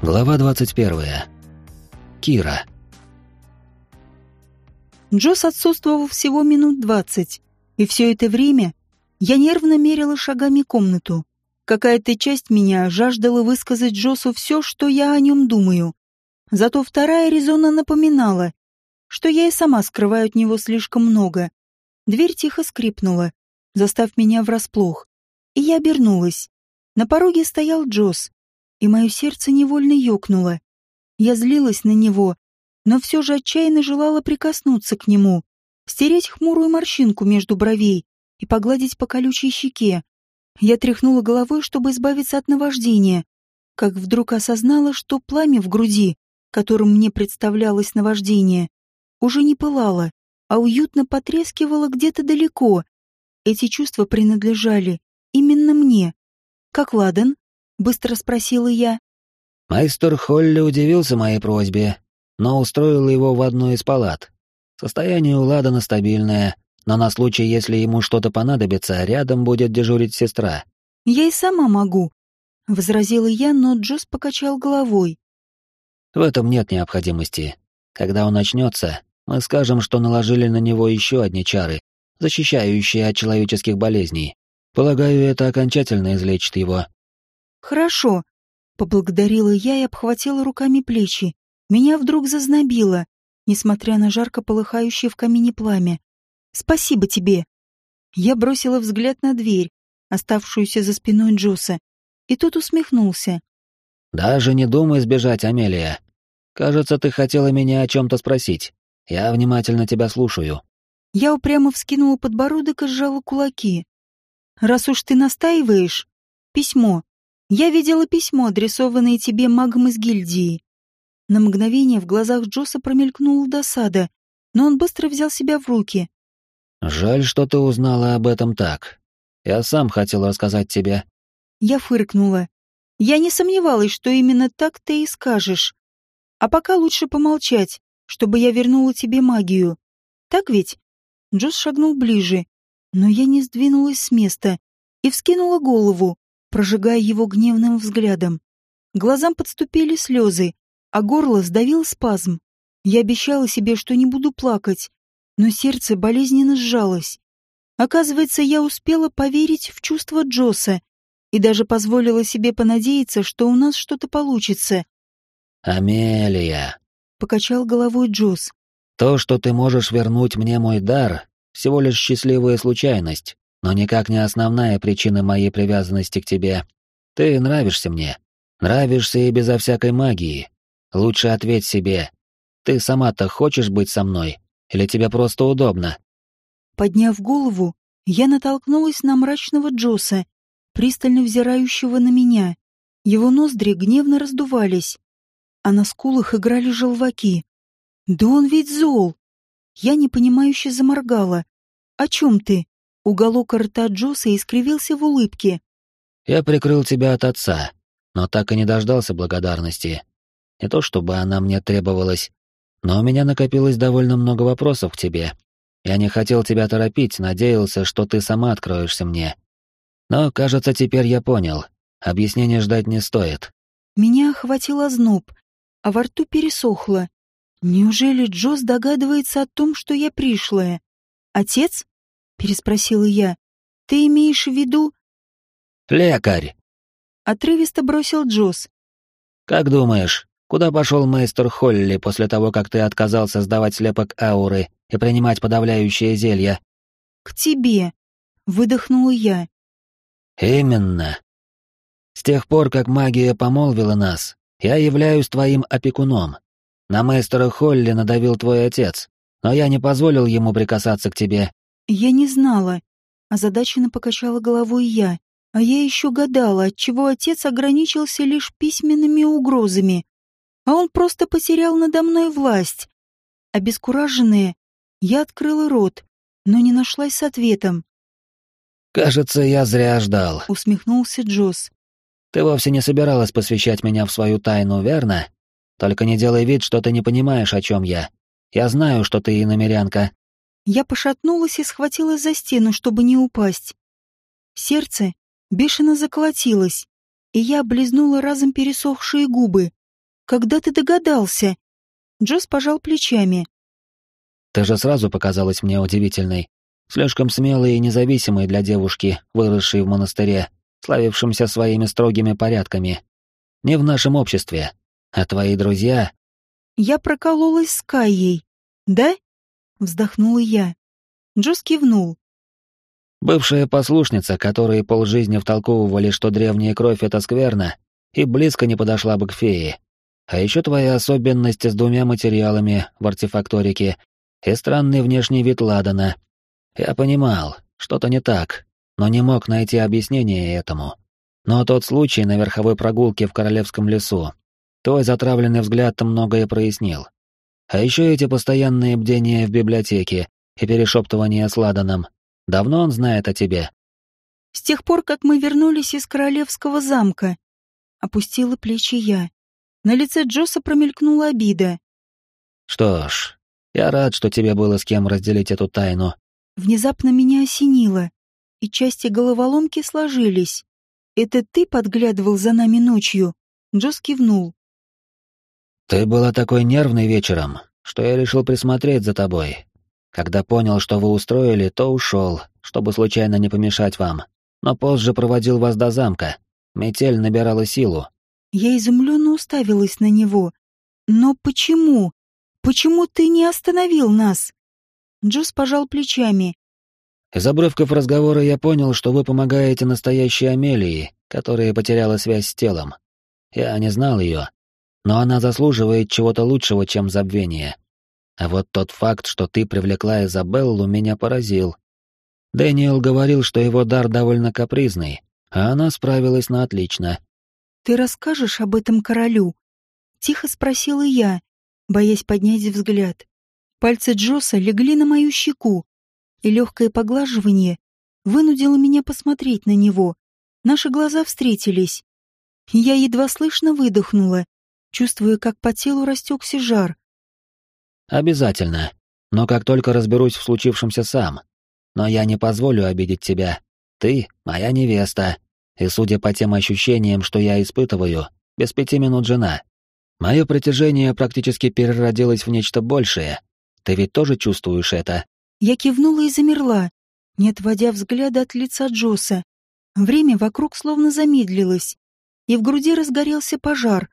Глава 21. Кира. Джосс отсутствовал всего минут двадцать, и все это время я нервно мерила шагами комнату. Какая-то часть меня жаждала высказать Джоссу все, что я о нем думаю. Зато вторая резонно напоминала, что я и сама скрываю от него слишком много. Дверь тихо скрипнула, застав меня врасплох, и я обернулась. На пороге стоял Джосс, и мое сердце невольно ёкнуло. Я злилась на него, но все же отчаянно желала прикоснуться к нему, стереть хмурую морщинку между бровей и погладить по колючей щеке. Я тряхнула головой, чтобы избавиться от наваждения, как вдруг осознала, что пламя в груди, которым мне представлялось наваждение, уже не пылало, а уютно потрескивало где-то далеко. Эти чувства принадлежали именно мне. «Как Ладан?» Быстро спросила я. Майстер Холли удивился моей просьбе, но устроил его в одну из палат. Состояние у Ладана стабильное, но на случай, если ему что-то понадобится, рядом будет дежурить сестра. «Я и сама могу», — возразила я, но Джос покачал головой. «В этом нет необходимости. Когда он начнется, мы скажем, что наложили на него еще одни чары, защищающие от человеческих болезней. Полагаю, это окончательно излечит его. «Хорошо», — поблагодарила я и обхватила руками плечи. Меня вдруг зазнобило, несмотря на жарко полыхающее в камине пламя. «Спасибо тебе». Я бросила взгляд на дверь, оставшуюся за спиной Джоса, и тот усмехнулся. «Даже не думай сбежать, Амелия. Кажется, ты хотела меня о чем-то спросить. Я внимательно тебя слушаю». Я упрямо вскинула подбородок и сжала кулаки. «Раз уж ты настаиваешь, письмо. Я видела письмо, адресованное тебе магом из гильдии. На мгновение в глазах Джоса промелькнула досада, но он быстро взял себя в руки. «Жаль, что ты узнала об этом так. Я сам хотел рассказать тебе». Я фыркнула. Я не сомневалась, что именно так ты и скажешь. А пока лучше помолчать, чтобы я вернула тебе магию. Так ведь? Джос шагнул ближе, но я не сдвинулась с места и вскинула голову прожигая его гневным взглядом. Глазам подступили слезы, а горло сдавил спазм. Я обещала себе, что не буду плакать, но сердце болезненно сжалось. Оказывается, я успела поверить в чувства Джоса и даже позволила себе понадеяться, что у нас что-то получится. «Амелия», — покачал головой Джос. «То, что ты можешь вернуть мне мой дар, всего лишь счастливая случайность но никак не основная причина моей привязанности к тебе. Ты нравишься мне. Нравишься и безо всякой магии. Лучше ответь себе. Ты сама-то хочешь быть со мной? Или тебе просто удобно?» Подняв голову, я натолкнулась на мрачного Джоса, пристально взирающего на меня. Его ноздри гневно раздувались, а на скулах играли желваки. «Да он ведь зол!» Я непонимающе заморгала. «О чем ты?» Уголок рта Джоса искривился в улыбке. «Я прикрыл тебя от отца, но так и не дождался благодарности. Не то чтобы она мне требовалась, но у меня накопилось довольно много вопросов к тебе. Я не хотел тебя торопить, надеялся, что ты сама откроешься мне. Но, кажется, теперь я понял. Объяснения ждать не стоит». Меня охватил озноб, а во рту пересохло. Неужели Джос догадывается о том, что я пришлая? Отец? Переспросила я. Ты имеешь в виду... Лекарь. Отрывисто бросил Джосс. Как думаешь, куда пошел мейстер Холли после того, как ты отказался сдавать слепок ауры и принимать подавляющее зелье? К тебе, выдохнула я. Именно. С тех пор, как магия помолвила нас, я являюсь твоим опекуном. На мейстера Холли надавил твой отец, но я не позволил ему прикасаться к тебе я не знала. Озадаченно покачала головой я. А я еще гадала, отчего отец ограничился лишь письменными угрозами. А он просто потерял надо мной власть. Обескураженная, я открыла рот, но не нашлась с ответом. «Кажется, я зря ждал», — усмехнулся Джосс. «Ты вовсе не собиралась посвящать меня в свою тайну, верно? Только не делай вид, что ты не понимаешь, о чем я. Я знаю, что ты иномерянка, я пошатнулась и схватилась за стену, чтобы не упасть. Сердце бешено заколотилось, и я облизнула разом пересохшие губы. Когда ты догадался?» Джос пожал плечами. «Ты же сразу показалась мне удивительной. Слишком смелой и независимой для девушки, выросшей в монастыре, славившемся своими строгими порядками. Не в нашем обществе. А твои друзья...» «Я прокололась с Кайей, да?» — вздохнула я. Джос кивнул. Бывшая послушница, которой полжизни втолковывали, что древняя кровь — это скверно, и близко не подошла бы к фее. А еще твоя особенность с двумя материалами в артефакторике и странный внешний вид Ладана. Я понимал, что-то не так, но не мог найти объяснение этому. Но тот случай на верховой прогулке в Королевском лесу, твой затравленный взгляд многое прояснил. А еще эти постоянные бдения в библиотеке и перешептывания с Ладаном, Давно он знает о тебе?» «С тех пор, как мы вернулись из королевского замка», — опустила плечи я. На лице Джоса промелькнула обида. «Что ж, я рад, что тебе было с кем разделить эту тайну». Внезапно меня осенило, и части головоломки сложились. «Это ты подглядывал за нами ночью?» Джос кивнул. «Ты была такой нервной вечером, что я решил присмотреть за тобой, когда понял, что вы устроили, то ушел, чтобы случайно не помешать вам. Но позже проводил вас до замка. Метель набирала силу. Я изумленно уставилась на него. Но почему? Почему ты не остановил нас? Джос пожал плечами. Из обрывков разговора я понял, что вы помогаете настоящей Амелии, которая потеряла связь с телом. Я не знал ее, но она заслуживает чего-то лучшего, чем забвение. А вот тот факт, что ты привлекла Изабеллу, меня поразил. Дэниел говорил, что его дар довольно капризный, а она справилась на отлично. «Ты расскажешь об этом королю?» — тихо спросила я, боясь поднять взгляд. Пальцы Джоса легли на мою щеку, и легкое поглаживание вынудило меня посмотреть на него. Наши глаза встретились. Я едва слышно выдохнула, чувствуя, как по телу растекся жар. Обязательно. Но как только разберусь в случившемся сам. Но я не позволю обидеть тебя. Ты — моя невеста. И судя по тем ощущениям, что я испытываю, без пяти минут жена. Мое притяжение практически переродилось в нечто большее. Ты ведь тоже чувствуешь это? Я кивнула и замерла, не отводя взгляда от лица Джоса. Время вокруг словно замедлилось, и в груди разгорелся пожар.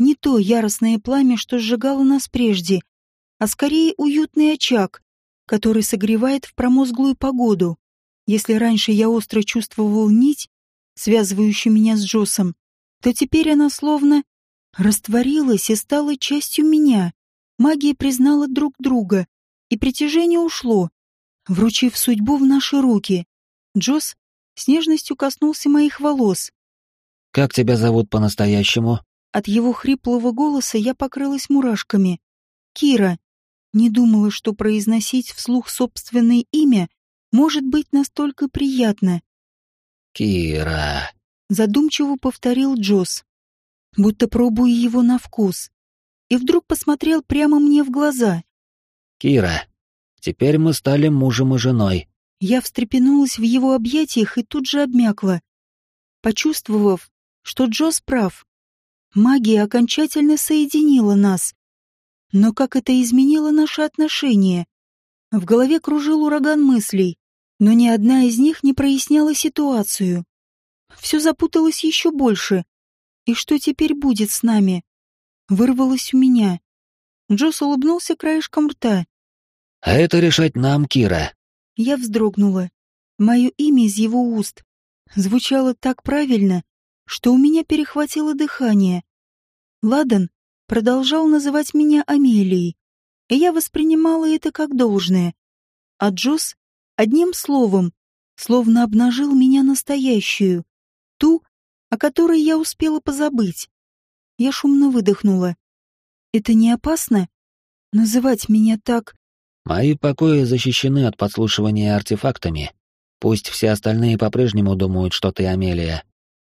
Не то яростное пламя, что сжигало нас прежде, а скорее уютный очаг, который согревает в промозглую погоду. Если раньше я остро чувствовал нить, связывающую меня с Джосом, то теперь она словно растворилась и стала частью меня. Магия признала друг друга, и притяжение ушло, вручив судьбу в наши руки. Джос с нежностью коснулся моих волос. «Как тебя зовут по-настоящему?» От его хриплого голоса я покрылась мурашками. «Кира», не думала, что произносить вслух собственное имя может быть настолько приятно. «Кира», — задумчиво повторил Джосс, будто пробуя его на вкус, и вдруг посмотрел прямо мне в глаза. «Кира, теперь мы стали мужем и женой». Я встрепенулась в его объятиях и тут же обмякла, почувствовав, что Джосс прав. Магия окончательно соединила нас. Но как это изменило наши отношения? В голове кружил ураган мыслей, но ни одна из них не проясняла ситуацию. Все запуталось еще больше. И что теперь будет с нами? Вырвалось у меня. Джос улыбнулся краешком рта. «А это решать нам, Кира». Я вздрогнула. Мое имя из его уст звучало так правильно, что у меня перехватило дыхание. Ладан продолжал называть меня Амелией, и я воспринимала это как должное. А Джос одним словом словно обнажил меня настоящую, ту, о которой я успела позабыть. Я шумно выдохнула. Это не опасно? Называть меня так... Мои покои защищены от подслушивания артефактами. Пусть все остальные по-прежнему думают, что ты Амелия.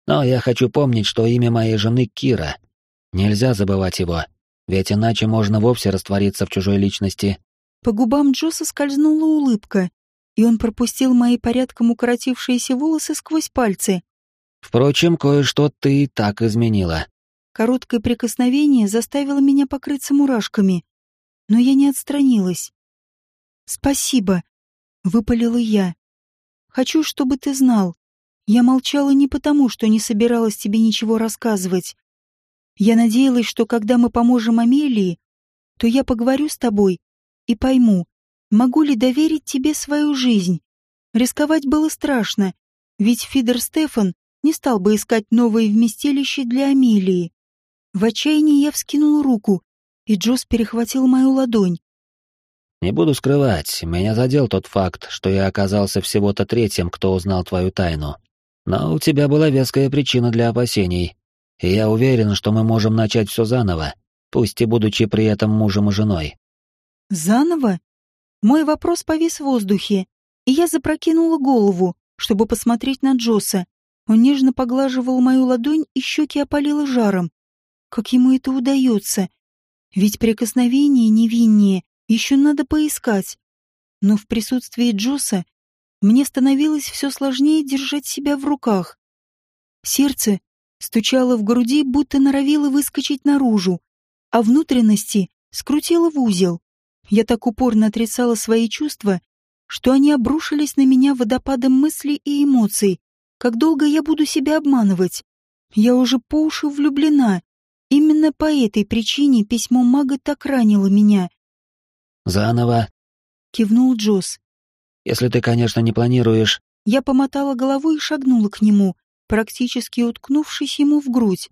Но я хочу помнить, что имя моей жены Кира — Нельзя забывать его, ведь иначе можно вовсе раствориться в чужой личности. По губам Джоса скользнула улыбка, и он пропустил мои порядком укоротившиеся волосы сквозь пальцы. Впрочем, кое-что ты и так изменила. Короткое прикосновение заставило меня покрыться мурашками, но я не отстранилась. «Спасибо», — выпалила я. «Хочу, чтобы ты знал. Я молчала не потому, что не собиралась тебе ничего рассказывать. Я надеялась, что когда мы поможем Амелии, то я поговорю с тобой и пойму, могу ли доверить тебе свою жизнь. Рисковать было страшно, ведь Фидер Стефан не стал бы искать новое вместилище для Амелии. В отчаянии я вскинул руку, и Джос перехватил мою ладонь. «Не буду скрывать, меня задел тот факт, что я оказался всего-то третьим, кто узнал твою тайну. Но у тебя была веская причина для опасений, и я уверен, что мы можем начать все заново, пусть и будучи при этом мужем и женой». «Заново?» Мой вопрос повис в воздухе, и я запрокинула голову, чтобы посмотреть на Джоса. Он нежно поглаживал мою ладонь, и щеки опалило жаром. Как ему это удается? Ведь прикосновение невиннее еще надо поискать. Но в присутствии Джоса мне становилось все сложнее держать себя в руках. Сердце стучало в груди, будто норовило выскочить наружу, а внутренности скрутило в узел. Я так упорно отрицала свои чувства, что они обрушились на меня водопадом мыслей и эмоций. Как долго я буду себя обманывать? Я уже по уши влюблена, Именно по этой причине письмо мага так ранило меня. «Заново», — кивнул Джосс. «Если ты, конечно, не планируешь...» Я помотала головой и шагнула к нему, практически уткнувшись ему в грудь.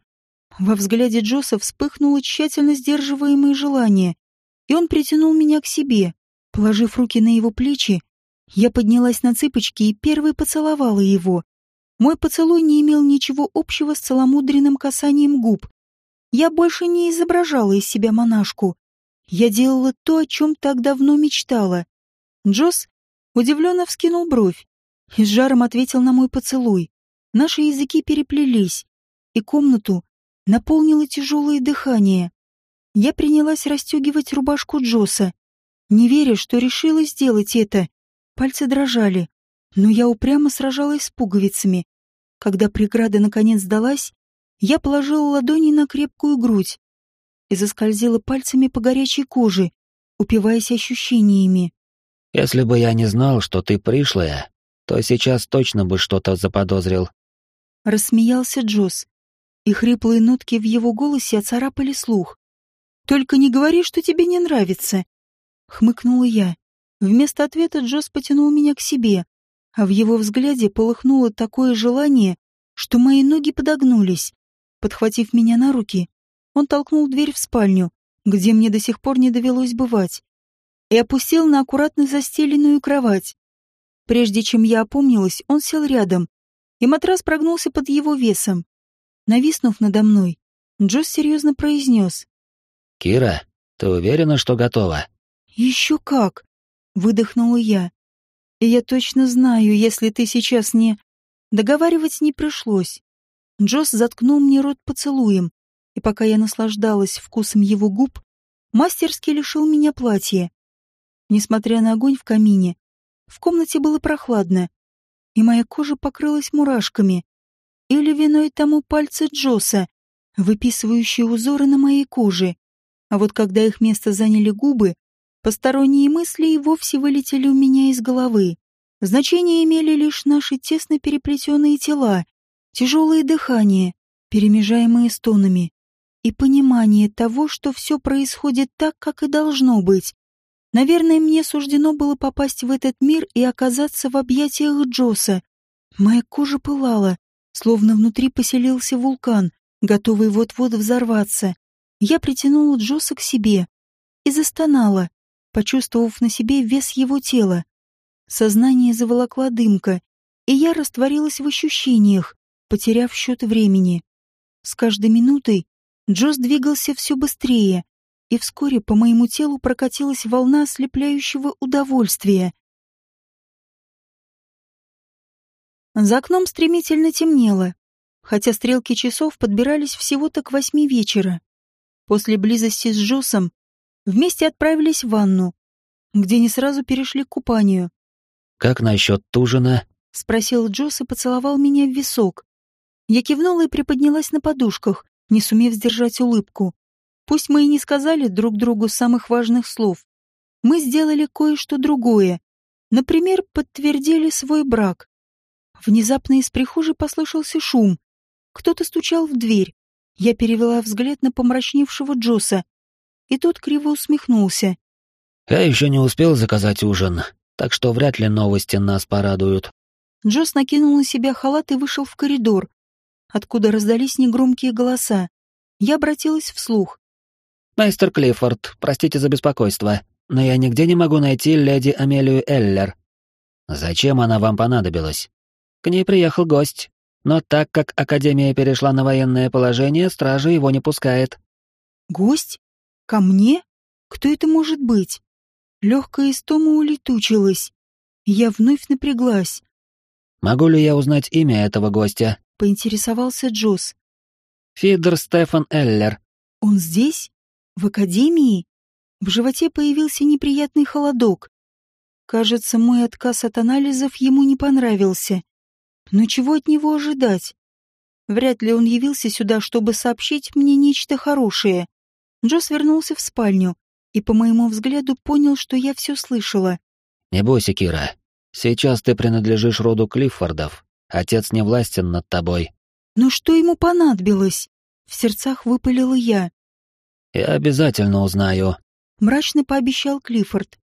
Во взгляде Джосса вспыхнуло тщательно сдерживаемое желание, и он притянул меня к себе. Положив руки на его плечи, я поднялась на цыпочки и первой поцеловала его. Мой поцелуй не имел ничего общего с целомудренным касанием губ. Я больше не изображала из себя монашку. Я делала то, о чем так давно мечтала. Джосс удивленно вскинул бровь и с жаром ответил на мой поцелуй. Наши языки переплелись, и комнату наполнило тяжелое дыхание. Я принялась расстегивать рубашку Джосса, не веря, что решила сделать это. Пальцы дрожали, но я упрямо сражалась с пуговицами. Когда преграда наконец сдалась, я положила ладони на крепкую грудь и заскользила пальцами по горячей коже, упиваясь ощущениями. «Если бы я не знал, что ты пришлая, то сейчас точно бы что-то заподозрил». Рассмеялся Джосс, и хриплые нотки в его голосе оцарапали слух. «Только не говори, что тебе не нравится!» Хмыкнула я. Вместо ответа Джосс потянул меня к себе, а в его взгляде полыхнуло такое желание, что мои ноги подогнулись. Подхватив меня на руки, он толкнул дверь в спальню, где мне до сих пор не довелось бывать, и опустил на аккуратно застеленную кровать. Прежде чем я опомнилась, он сел рядом, и матрас прогнулся под его весом. Нависнув надо мной, Джосс серьезно произнес. «Кира, ты уверена, что готова?» «Еще как!» — выдохнула я. «И я точно знаю, если ты сейчас не...» Договаривать не пришлось. Джосс заткнул мне рот поцелуем, и пока я наслаждалась вкусом его губ, мастерски лишил меня платья. Несмотря на огонь в камине, в комнате было прохладно, и моя кожа покрылась мурашками. Или виной тому пальцы Джосса, выписывающие узоры на моей коже. А вот когда их место заняли губы, посторонние мысли и вовсе вылетели у меня из головы. Значение имели лишь наши тесно переплетенные тела, тяжелое дыхание, перемежаемое стонами, и понимание того, что все происходит так, как и должно быть. Наверное, мне суждено было попасть в этот мир и оказаться в объятиях Джоса. Моя кожа пылала, словно внутри поселился вулкан, готовый вот-вот взорваться. Я притянула Джоса к себе и застонала, почувствовав на себе вес его тела. Сознание заволокла дымка, и я растворилась в ощущениях, потеряв счет времени. С каждой минутой Джос двигался все быстрее, и вскоре по моему телу прокатилась волна ослепляющего удовольствия. За окном стремительно темнело, хотя стрелки часов подбирались всего-то к восьми вечера. После близости с Джосом вместе отправились в ванну, где не сразу перешли к купанию. «Как насчет ужина?» — спросил Джос и поцеловал меня в висок. Я кивнула и приподнялась на подушках, не сумев сдержать улыбку. Пусть мы и не сказали друг другу самых важных слов, мы сделали кое-что другое. Например, подтвердили свой брак. Внезапно из прихожей послышался шум. Кто-то стучал в дверь. Я перевела взгляд на помрачневшего Джоса, и тот криво усмехнулся. «Я еще не успел заказать ужин, так что вряд ли новости нас порадуют». Джос накинул на себя халат и вышел в коридор, откуда раздались негромкие голоса. Я обратилась вслух. «Мастер Клиффорд, простите за беспокойство, но я нигде не могу найти леди Амелию Эллер. Зачем она вам понадобилась? К ней приехал гость, но так как Академия перешла на военное положение, стража его не пускает». «Гость? Ко мне? Кто это может быть?» Легкая истома улетучилась. Я вновь напряглась. «Могу ли я узнать имя этого гостя?» — поинтересовался Джосс. «Фидер Стефан Эллер». «Он здесь? В Академии?» В животе появился неприятный холодок. Кажется, мой отказ от анализов ему не понравился. Но чего от него ожидать? Вряд ли он явился сюда, чтобы сообщить мне нечто хорошее. Джос вернулся в спальню и, по моему взгляду, понял, что я все слышала. «Не бойся, Кира. Сейчас ты принадлежишь роду Клиффордов. Отец не властен над тобой». «Но что ему понадобилось?» В сердцах выпалила я. «Я обязательно узнаю», мрачно пообещал Клиффорд.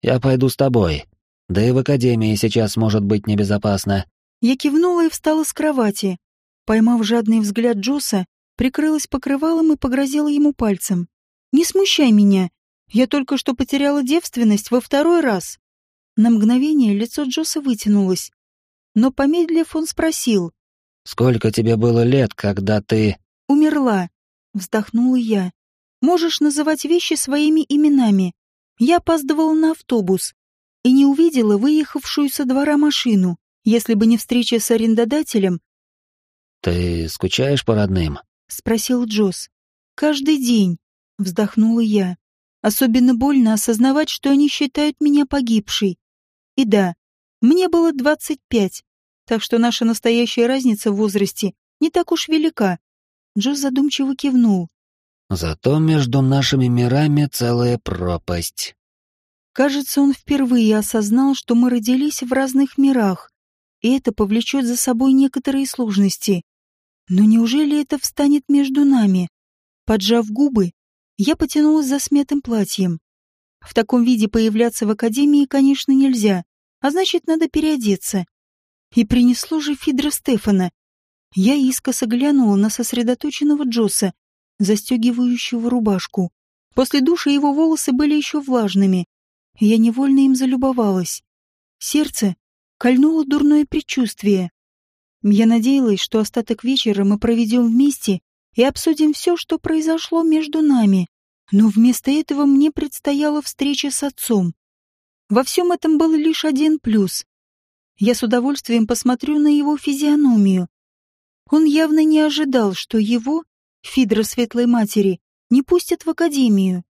«Я пойду с тобой. Да и в академии сейчас может быть небезопасно». Я кивнула и встала с кровати. Поймав жадный взгляд Джоса, прикрылась покрывалом и погрозила ему пальцем. «Не смущай меня. Я только что потеряла девственность во второй раз». На мгновение лицо Джоса вытянулось. Но, помедлив, он спросил. «Сколько тебе было лет, когда ты...» «Умерла», — вздохнула я. Можешь называть вещи своими именами. Я опаздывала на автобус и не увидела выехавшую со двора машину, если бы не встреча с арендодателем. «Ты скучаешь по родным?» — спросил Джосс. «Каждый день», — вздохнула я. «Особенно больно осознавать, что они считают меня погибшей. И да, мне было двадцать пять, так что наша настоящая разница в возрасте не так уж велика». Джосс задумчиво кивнул. Зато между нашими мирами целая пропасть. Кажется, он впервые осознал, что мы родились в разных мирах, и это повлечет за собой некоторые сложности. Но неужели это встанет между нами? Поджав губы, я потянулась за смятым платьем. В таком виде появляться в академии, конечно, нельзя, а значит, надо переодеться. И принесло же Фидра Стефана. Я искоса глянула на сосредоточенного Джосса, застегивающего рубашку. После душа его волосы были еще влажными. Я невольно им залюбовалась. Сердце кольнуло дурное предчувствие. Я надеялась, что остаток вечера мы проведем вместе и обсудим все, что произошло между нами. Но вместо этого мне предстояла встреча с отцом. Во всем этом был лишь один плюс. Я с удовольствием посмотрю на его физиономию. Он явно не ожидал, что его Фидра Светлой Матери не пустят в академию.